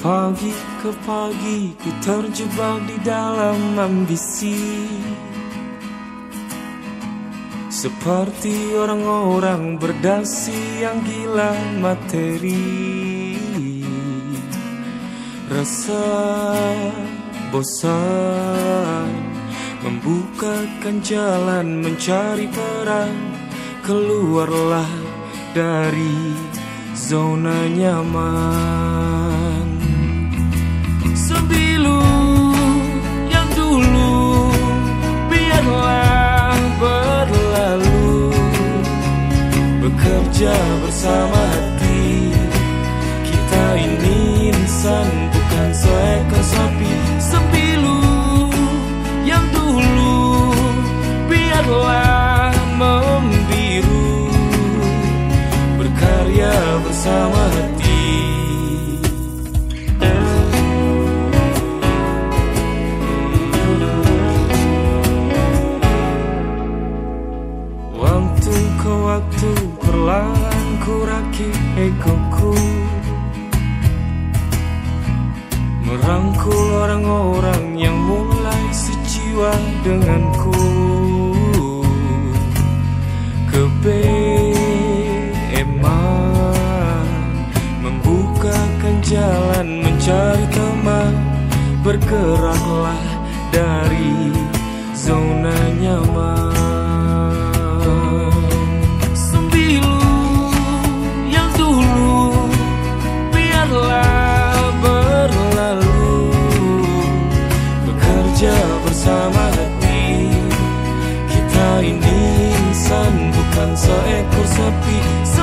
pagi ke pagi ku terjebak di dalam ambisi. Seperti orang-orang berdasi yang gila materi. Rasa bosan Membukakan jalan mencari peran. Keluarlah dari zona nyaman Bekerja bersama hati. Kita ini insan bukan seekor sapi. Sebilu yang dulu biarlah membiru. Berkarya bersama hati perlahan ku rakit egoku. Merangkul orang-orang yang mulai sejiwa denganku. Kebeeman Membukakan jalan mencari teman. Bergeraklah dari so e kurso pi.